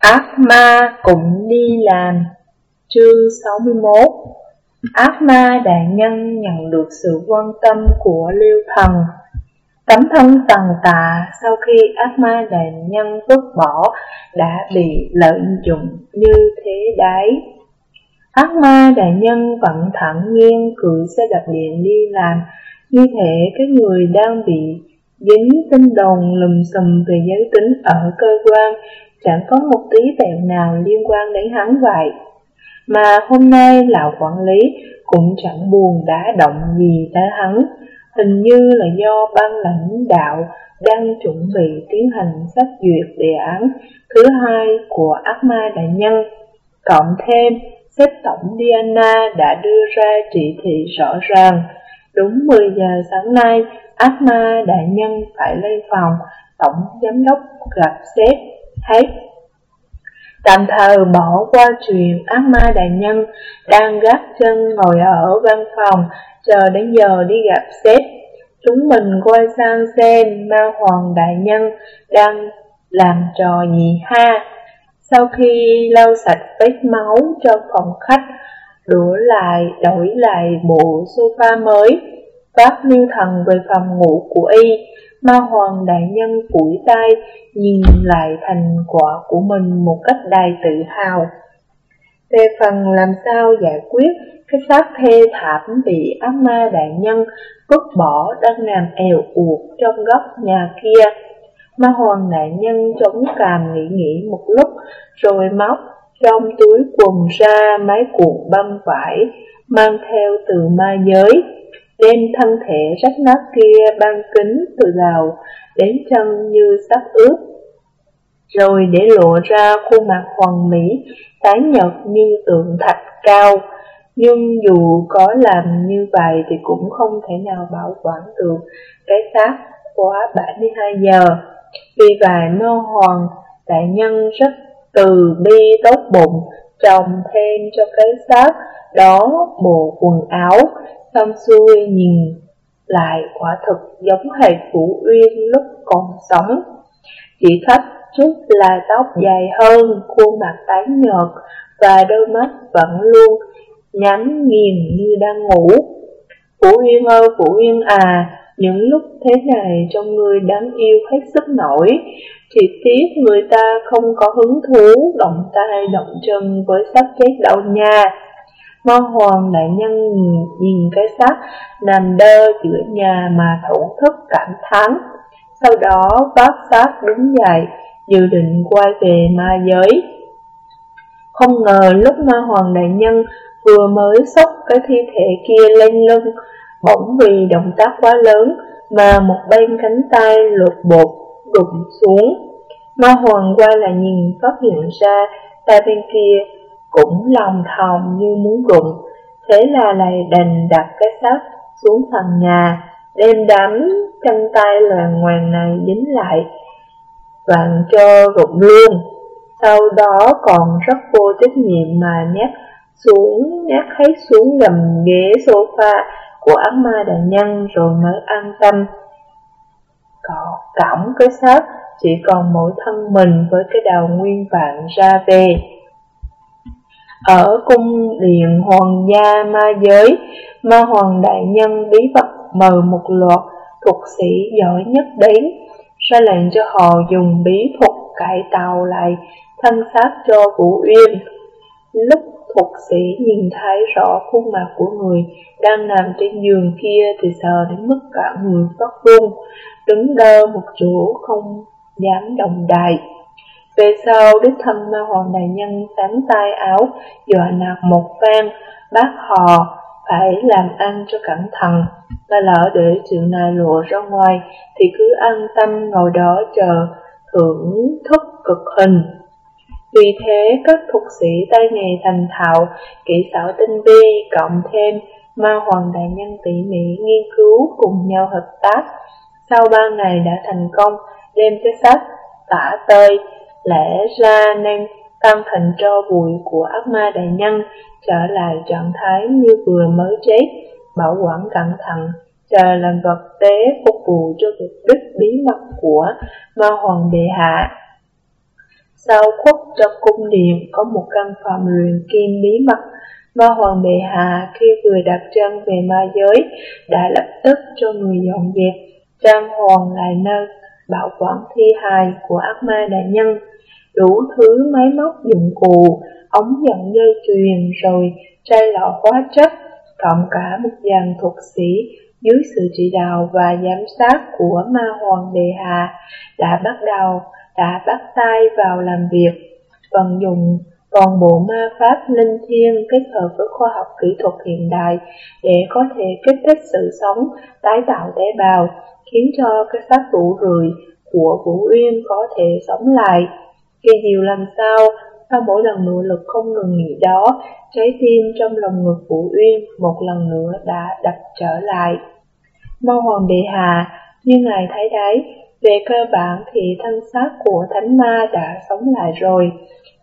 Ác ma cũng đi làm. Chương 61 Ác ma đại nhân nhận được sự quan tâm của liêu thần. Tấm thân tần tà sau khi ác ma đại nhân vứt bỏ đã bị lợi dụng như thế đấy. Ác ma đại nhân vẫn thẳng nhiên cưỡi xe đạp điện đi làm. Như thể cái người đang bị dính tin đồn lùm xùm về giới tính ở cơ quan chẳng có một tí tẹo nào liên quan đến hắn vậy. Mà hôm nay lão quản lý cũng chẳng buồn đá động gì tới hắn, hình như là do ban lãnh đạo đang chuẩn bị tiến hành xét duyệt đề án thứ hai của ác ma đại nhân. Cộng thêm, xếp tổng Diana đã đưa ra chỉ thị rõ ràng, đúng 10 giờ sáng nay, ác ma đại nhân phải lên phòng, tổng giám đốc gặp sếp hết. Tạm thời bỏ qua chuyện ác ma đại nhân đang gác chân ngồi ở văn phòng chờ đến giờ đi gặp sếp. Chúng mình quay sang xem ma hoàng đại nhân đang làm trò gì ha. Sau khi lau sạch vết máu cho phòng khách, đũa lại đổi lại bộ sofa mới, bác lưu thần về phòng ngủ của y, Ma Hoàng Đại Nhân phủi tay, nhìn lại thành quả của mình một cách đầy tự hào. Về phần làm sao giải quyết cái xác thê thảm bị ác ma đại nhân vứt bỏ đang nằm èo uột trong góc nhà kia. Ma Hoàng Đại Nhân chống cằm nghĩ nghĩ một lúc, rồi móc trong túi quần ra mấy cuộn băng vải mang theo từ ma giới đem thân thể rách nát kia băng kính từ đầu đến chân như sắp ướt, rồi để lộ ra khuôn mặt hoàn mỹ, tái nhợt như tượng thạch cao. Nhưng dù có làm như vậy thì cũng không thể nào bảo quản được cái xác quá 72 giờ. Vì vậy mơ hoàng đại nhân rất từ bi tốt bụng trồng thêm cho cái xác đó bộ quần áo Xong xuôi nhìn lại quả thực giống hệt Vũ Uyên lúc còn sống. Chỉ khác chút là tóc dài hơn, khuôn mặt tái nhợt và đôi mắt vẫn luôn nhắm nghiền như đang ngủ. Vũ Uyên ơi Vũ Uyên à, những lúc thế này trong người đáng yêu hết sức nổi, chỉ tiếc người ta không có hứng thú động tay động chân với sắp chết đâu nha. Ngô Hoàng đại nhân nhìn, nhìn cái xác nằm đơ giữa nhà mà thổn thức cảm thán. Sau đó bác xác đứng dậy, dự định quay về ma giới. Không ngờ lúc ma hoàng đại nhân vừa mới xốc cái thi thể kia lên lưng, bỗng vì động tác quá lớn mà một bên cánh tay lột bột đụng xuống. Ma hoàng quay lại nhìn phát hiện ra tay bên kia cũng lòng thòng như muốn rụng, thế là lại đành đặt cái xác xuống sàn nhà, đem đám chân tay loàn ngoàn này dính lại, vặn cho rụng luôn. Sau đó còn rất vô trách nhiệm mà nhét xuống, nhét hết xuống gầm ghế sofa của ác ma đại nhân rồi mới an tâm. Còn cổng cái xác chỉ còn mỗi thân mình với cái đầu nguyên vạn ra về. Ở cung điện hoàng gia ma giới, ma hoàng đại nhân bí mật mời một loạt thuật sĩ giỏi nhất đến, ra lệnh cho họ dùng bí thuật cải tạo lại thân xác cho Vũ Uyên. Lúc thuật sĩ nhìn thấy rõ khuôn mặt của người đang nằm trên giường kia thì sợ đến mức cả người phát run, đứng đơ một chỗ không dám đồng đại về sau, đích thân ma hoàng đại nhân sám tay áo, dọa nạt một phen, bác họ phải làm ăn cho cẩn thận, và lỡ để chuyện này lộ ra ngoài thì cứ an tâm ngồi đó chờ thưởng thức cực hình. Vì thế, các thuộc sĩ tay nghề thành thạo, kỹ xảo tinh vi, cộng thêm ma hoàng đại nhân tỉ mỉ nghiên cứu cùng nhau hợp tác. Sau ba ngày đã thành công, đem cái sách tả tơi lẽ ra nên tăng thành tro bụi của ác ma đại nhân trở lại trạng thái như vừa mới chết, bảo quản cẩn thận, chờ làm vật tế phục vụ cho mục đích bí mật của ma hoàng bệ hạ. Sau khuất trong cung điện có một căn phòng luyện kim bí mật. Ma Hoàng Bệ Hạ khi vừa đặt chân về ma giới đã lập tức cho người dọn dẹp, trang hoàng lại nơi bảo quản thi hài của ác ma đại nhân. Đủ thứ máy móc dụng cụ, ống dẫn dây truyền rồi chai lọ hóa chất, cộng cả một dàn thuật sĩ dưới sự chỉ đạo và giám sát của Ma Hoàng đề hà đã bắt đầu đã bắt tay vào làm việc, vận dụng toàn bộ ma pháp linh thiêng kết hợp với khoa học kỹ thuật hiện đại để có thể kích thích sự sống, tái tạo tế bào, khiến cho cái xác rũ rượi của Vũ Uyên có thể sống lại. Kỳ diệu làm sao, sau mỗi lần nỗ lực không ngừng nghỉ đó, trái tim trong lòng ngực Vũ Uyên một lần nữa đã đập trở lại. mau Hoàng Bệ Hạ, như ngài thấy đấy, về cơ bản thì thân xác của thánh ma đã sống lại rồi.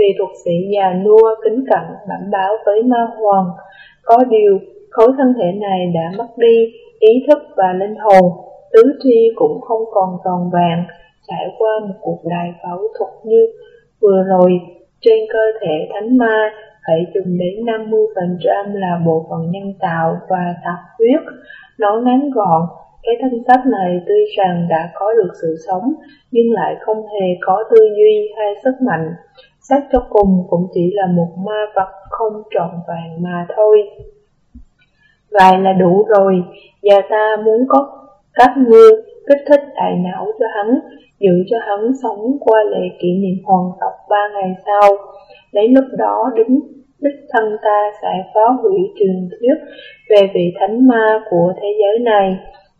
Vì thuộc sĩ già nua kính cẩn bẩm báo với ma hoàng, có điều khối thân thể này đã mất đi ý thức và linh hồn, tứ chi cũng không còn toàn vẹn, trải qua một cuộc đại phẫu thuật như vừa rồi. Trên cơ thể thánh ma phải dùng đến 50% là bộ phận nhân tạo và tạp huyết, nói ngắn gọn cái thân xác này tuy rằng đã có được sự sống, nhưng lại không hề có tư duy hay sức mạnh. Xét cho cùng cũng chỉ là một ma vật không trọn vẹn mà thôi. Vậy là đủ rồi, giờ ta muốn có các ngươi kích thích đại não cho hắn, giữ cho hắn sống qua lễ kỷ niệm hoàng tộc ba ngày sau. Đến lúc đó đứng đích thân ta sẽ phá hủy truyền thuyết về vị thánh ma của thế giới này.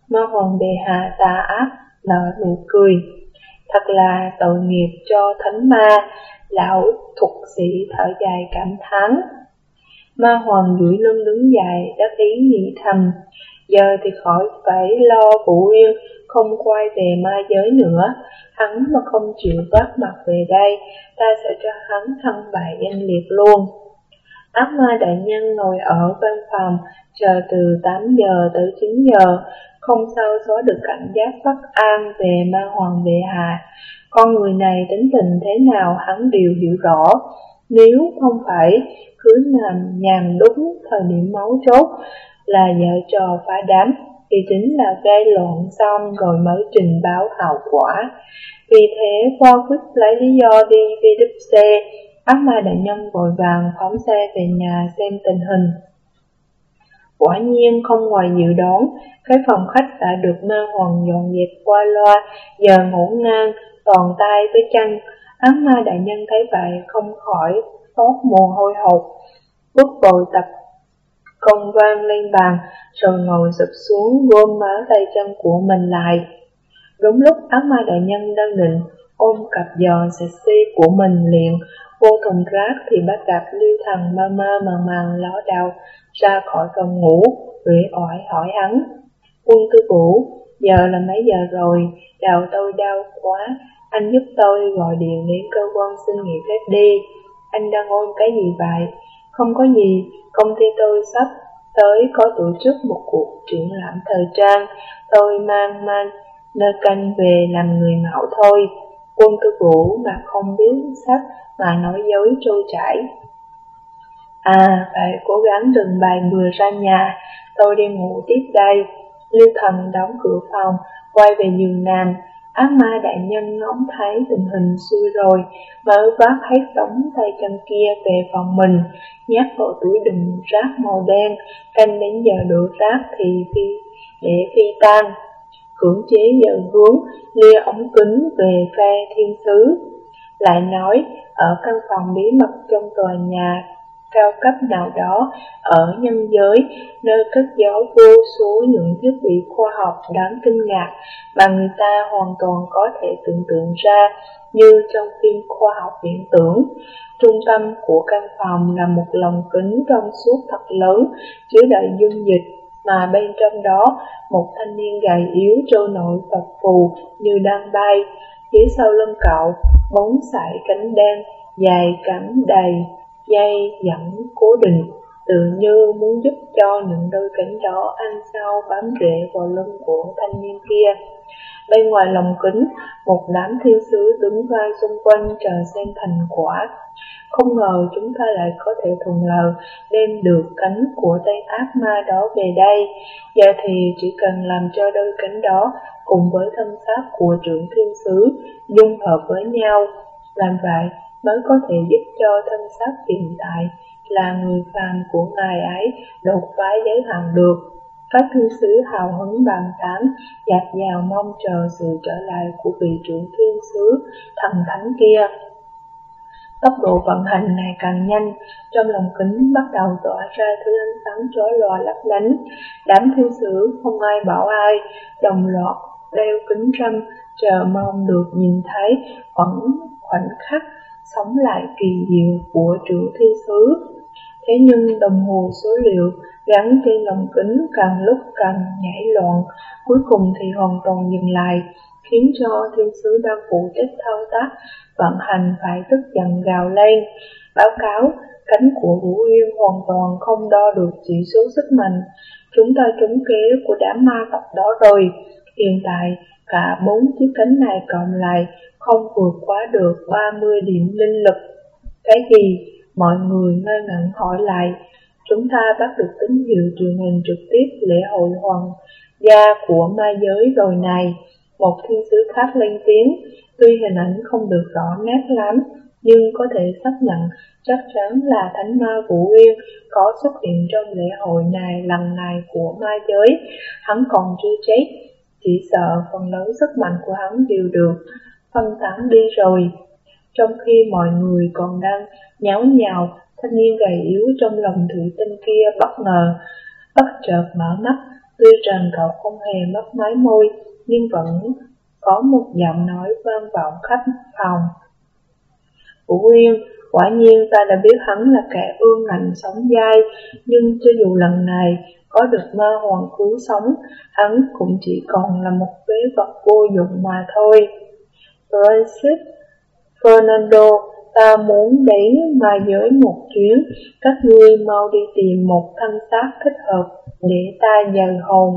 Ma Hoàng Bệ Hạ tà ác nở nụ cười. Thật là tội nghiệp cho thánh ma, lão thuật sĩ thở dài cảm thán. Ma Hoàng duỗi lưng đứng dậy, đắc ý nghĩ thầm. Giờ thì khỏi phải lo Vũ Uyên không quay về ma giới nữa. Hắn mà không chịu vác mặt về đây, ta sẽ cho hắn thân bại danh liệt luôn. Ác ma đại nhân ngồi ở văn phòng, chờ từ 8 giờ tới 9 giờ, không sao xóa được cảm giác bất an về ma hoàng bệ hạ. Con người này tính tình thế nào hắn đều hiểu rõ. Nếu không phải cứ nằm nhàn đúng thời điểm máu chốt là vợ trò phá đám, thì chính là gây lộn xong rồi mới trình báo hậu quả. Vì thế, qua quyết lấy lý do đi VWC, đứt xe, ác ma đại nhân vội vàng phóng xe về nhà xem tình hình. Quả nhiên không ngoài dự đoán, cái phòng khách đã được ma hoàng dọn dẹp qua loa, giờ ngủ ngang, toàn tay với chân. Ác ma đại nhân thấy vậy không khỏi tốt mồ hôi hột, bước bồi tập công vang lên bàn, rồi ngồi sụp xuống gom má tay chân của mình lại. Đúng lúc ác ma đại nhân đang định ôm cặp giò sexy của mình liền vô thùng rác thì bắt gặp lưu thần ma ma màng màng ló đầu ra khỏi phòng ngủ, uể oải hỏi hắn. Quân tư vũ, giờ là mấy giờ rồi, đầu tôi đau quá, anh giúp tôi gọi điện đến cơ quan xin nghỉ phép đi. Anh đang ôm cái gì vậy? Không có gì, công ty tôi sắp tới có tổ chức một cuộc triển lãm thời trang, tôi mang mang nơi canh về làm người mẫu thôi. Quân tư vũ mà không biết sắc mà nói dối trôi chảy. À, phải cố gắng đừng bài bừa ra nhà, tôi đi ngủ tiếp đây. Lưu thần đóng cửa phòng, quay về giường nằm. Ác ma đại nhân ngóng thấy tình hình xui rồi, mở vác hết đống tay chân kia về phòng mình, nhét vào túi đựng rác màu đen, canh đến giờ đổ rác thì phi để phi tan. Cưỡng chế giờ hướng, lia ống kính về phe thiên sứ. Lại nói, ở căn phòng bí mật trong tòa nhà cao cấp nào đó ở nhân giới, nơi cất giấu vô số những thiết bị khoa học đáng kinh ngạc mà người ta hoàn toàn có thể tưởng tượng ra như trong phim khoa học viễn tưởng. Trung tâm của căn phòng là một lồng kính trong suốt thật lớn, chứa đầy dung dịch mà bên trong đó một thanh niên gầy yếu trôi nổi phật phù như đang bay. Phía sau lưng cậu, bốn sải cánh đen dài cắm đầy dây dẫn cố định, tự như muốn giúp cho những đôi cánh đó ăn sau bám rễ vào lưng của thanh niên kia. Bên ngoài lồng kính, một đám thiên sứ đứng vai xung quanh chờ xem thành quả. Không ngờ chúng ta lại có thể thuận lợi đem được cánh của tay ác ma đó về đây. Giờ thì chỉ cần làm cho đôi cánh đó cùng với thân xác của trưởng thiên sứ dung hợp với nhau. Làm vậy mới có thể giúp cho thân xác hiện tại là người phàm của ngài ấy đột phá giới hạn được. Các thư sứ hào hứng bàn tán, dạt dào mong chờ sự trở lại của vị trưởng thiên sứ, thần thánh kia. Tốc độ vận hành ngày càng nhanh, trong lòng kính bắt đầu tỏa ra thứ ánh sáng chói lòa lấp lánh. Đám thiên sứ không ai bảo ai, đồng loạt đeo kính râm, chờ mong được nhìn thấy khoảnh, khoảnh khắc sống lại kỳ diệu của trưởng thiên sứ. Thế nhưng đồng hồ số liệu gắn trên lồng kính càng lúc càng nhảy loạn, cuối cùng thì hoàn toàn dừng lại, khiến cho thiên sứ đang phụ trách thao tác vận hành phải tức giận gào lên. Báo cáo, cánh của Vũ Uyên hoàn toàn không đo được chỉ số sức mạnh. Chúng ta trúng kế của đám ma tộc đó rồi. Hiện tại, cả bốn chiếc cánh này cộng lại không vượt quá được 30 điểm linh lực. Cái gì? Mọi người ngơ ngẩn hỏi lại. Chúng ta bắt được tín hiệu truyền hình trực tiếp lễ hội hoàng gia của ma giới rồi này. Một thiên sứ khác lên tiếng, tuy hình ảnh không được rõ nét lắm, nhưng có thể xác nhận chắc chắn là Thánh Ma Vũ Uyên có xuất hiện trong lễ hội này lần này của ma giới. Hắn còn chưa chết, chỉ sợ phần lớn sức mạnh của hắn đều được phân tán đi rồi. Trong khi mọi người còn đang nháo nhào, thanh niên gầy yếu trong lòng thủy tinh kia bất ngờ, bất chợt mở mắt, tuy rằng cậu không hề mất mái môi, nhưng vẫn có một giọng nói vang vọng khắp phòng. Vũ Uyên, quả nhiên ta đã biết hắn là kẻ ương ngạnh sống dai, nhưng cho dù lần này có được ma hoàng cứu sống, hắn cũng chỉ còn là một phế vật vô dụng mà thôi. Francis Fernando, ta muốn đến ma giới một chuyến, các ngươi mau đi tìm một thanh sát thích hợp để ta dần hồn.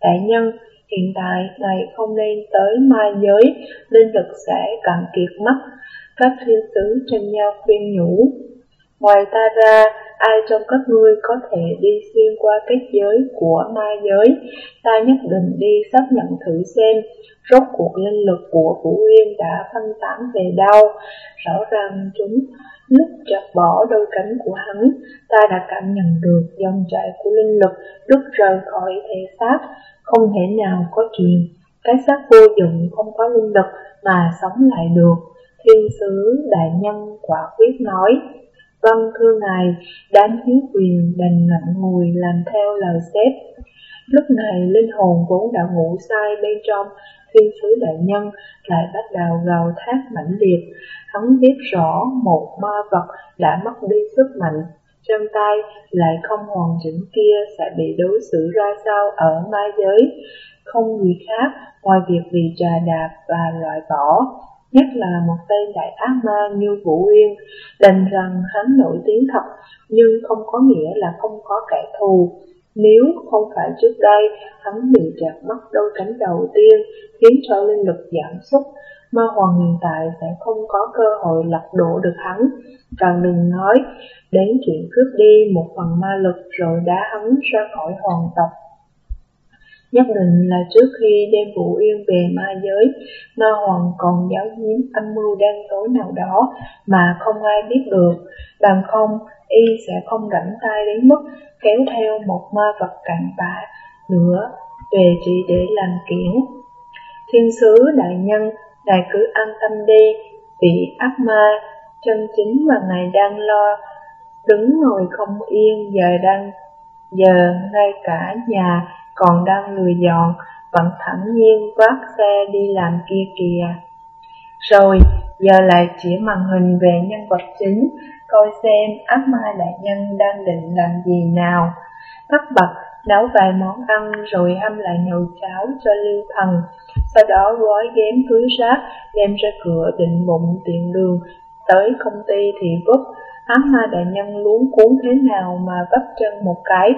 Đại nhân, hiện tại này không nên tới ma giới, linh lực sẽ cạn kiệt mất. Các thiên sứ tranh nhau khuyên nhủ. Ngoài ta ra, ai trong các ngươi có thể đi xuyên qua kết giới của ma giới, ta nhất định đi xác nhận thử xem rốt cuộc linh lực của Vũ Uyên đã phân tán về đâu. Rõ ràng chúng lúc chặt bỏ đôi cánh của hắn, ta đã cảm nhận được dòng chảy của linh lực đứt rời khỏi thể xác, không thể nào có chuyện cái xác vô dụng không có linh lực mà sống lại được. Thiên sứ đại nhân quả quyết nói. Vâng thưa ngài, đám hiếu quyền đành ngậm ngùi làm theo lời sếp. Lúc này linh hồn vốn đã ngủ say bên trong thiên sứ đại nhân lại bắt đầu gào thét mãnh liệt. Hắn biết rõ một ma vật đã mất đi sức mạnh, chân tay lại không hoàn chỉnh kia sẽ bị đối xử ra sao ở ma giới. Không gì khác ngoài việc bị trà đạp và loại bỏ nhất là một tên đại ác ma như Vũ Uyên, đành rằng hắn nổi tiếng thật, nhưng không có nghĩa là không có kẻ thù. Nếu không phải trước đây hắn bị chặt mất đôi cánh đầu tiên, khiến cho linh lực giảm sút, ma hoàng hiện tại sẽ không có cơ hội lật đổ được hắn. Càng đừng nói đến chuyện cướp đi một phần ma lực rồi đá hắn ra khỏi hoàng tộc. Nhất định là trước khi đem Vũ Yên về ma giới, Ma Hoàng còn giáo giếm âm mưu đen tối nào đó mà không ai biết được, bằng không y sẽ không rảnh tay đến mức kéo theo một ma vật cạn bã nữa về chỉ để làm kiển. Thiên sứ đại nhân, ngài cứ an tâm đi, vị ác ma chân chính mà ngài đang lo, đứng ngồi không yên giờ đang giờ ngay cả nhà còn đang lười dọn, vẫn thẳng nhiên vác xe đi làm kia kìa. Rồi, giờ lại chỉ màn hình về nhân vật chính, coi xem ác ma đại nhân đang định làm gì nào. Bắt bật, nấu vài món ăn rồi hâm lại nồi cháo cho lưu thần, sau đó gói ghém túi rác đem ra cửa định bụng tiện đường, tới công ty thì vứt, Ám ma đại nhân luống cuốn thế nào mà vấp chân một cái,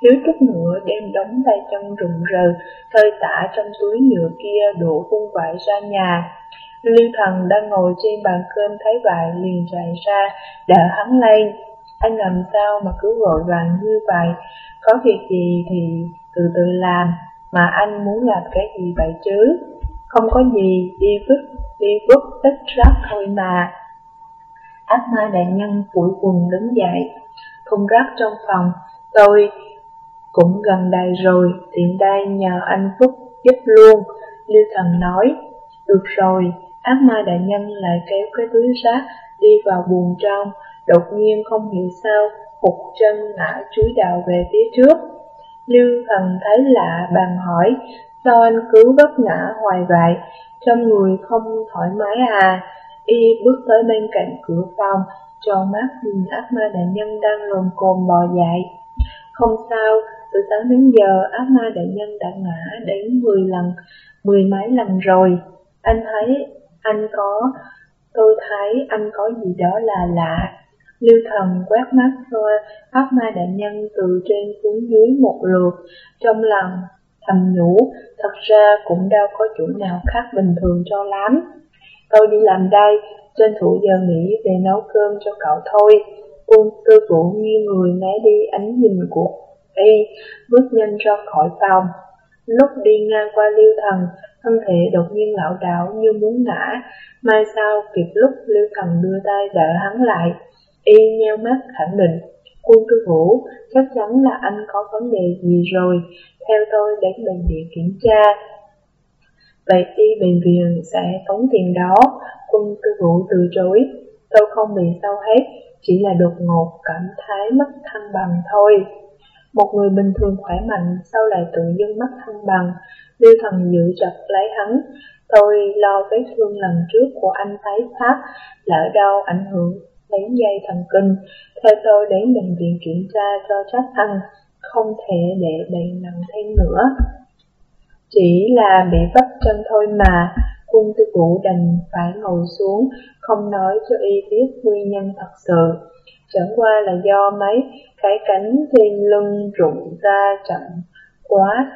thiếu chút nữa đem đóng tay chân rụng rờ, hơi tả trong túi nhựa kia đổ vung vải ra nhà. Lưu thần đang ngồi trên bàn cơm thấy vậy liền chạy ra, đỡ hắn lên. Anh làm sao mà cứ vội vàng như vậy, có việc gì thì từ từ làm, mà anh muốn làm cái gì vậy chứ? Không có gì, đi vứt, đi vứt ít rác thôi mà. Ác ma đại nhân phủi quần đứng dậy, thùng rác trong phòng, tôi cũng gần đây rồi, tiện đây nhờ anh Phúc giúp luôn, Lưu Thần nói. Được rồi, ác ma đại nhân lại kéo cái túi rác đi vào buồng trong, đột nhiên không hiểu sao, hụt chân ngã chuối đầu về phía trước. Lưu Thần thấy lạ, bàn hỏi, sao anh cứ vấp ngã hoài vậy, trong người không thoải mái à? Y bước tới bên cạnh cửa phòng, tròn mắt nhìn ác ma đại nhân đang lồm cồm bò dậy. Không sao, từ sáng đến giờ ác ma đại nhân đã ngã đến 10 lần, mười mấy lần rồi. Anh thấy, anh có, tôi thấy anh có gì đó là lạ. Lưu thần quét mắt qua ác ma đại nhân từ trên xuống dưới một lượt, trong lòng thầm nhủ, thật ra cũng đâu có chỗ nào khác bình thường cho lắm. Tôi đi làm đây, tranh thủ giờ nghỉ về nấu cơm cho cậu thôi. Quân tư vũ như người né đi ánh nhìn của y, bước nhanh ra khỏi phòng. Lúc đi ngang qua Lưu Thần, thân thể đột nhiên lảo đảo như muốn ngã, mai sau kịp lúc Lưu Thần đưa tay đỡ hắn lại. Y nheo mắt khẳng định, quân tư vũ, chắc chắn là anh có vấn đề gì rồi, theo tôi đến bệnh viện kiểm tra. Vậy đi bệnh viện sẽ tốn tiền đó, quân tư vũ từ chối. Tôi không bị sao hết, chỉ là đột ngột cảm thấy mất thăng bằng thôi. Một người bình thường khỏe mạnh sau lại tự dưng mất thăng bằng, Lưu thần giữ chặt lấy hắn. Tôi lo vết thương lần trước của anh tái phát, lỡ đau ảnh hưởng đến dây thần kinh. Theo tôi đến bệnh viện kiểm tra cho chắc ăn, không thể để bệnh nặng thêm nữa. Chỉ là bị vấp chân thôi mà, quân tư vũ đành phải ngồi xuống, không nói cho y biết nguyên nhân thật sự. Chẳng qua là do mấy cái cánh trên lưng rụng ra chậm quá,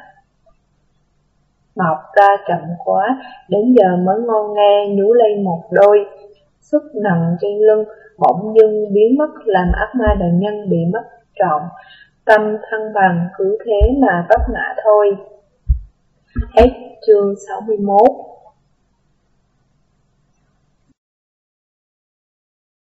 mọc ra chậm quá, đến giờ mới ngon nghe nhú lên một đôi. Sức nặng trên lưng bỗng dưng biến mất làm ác ma đại nhân bị mất trọng, tâm thăng bằng cứ thế mà vấp ngã thôi. Hết chương 61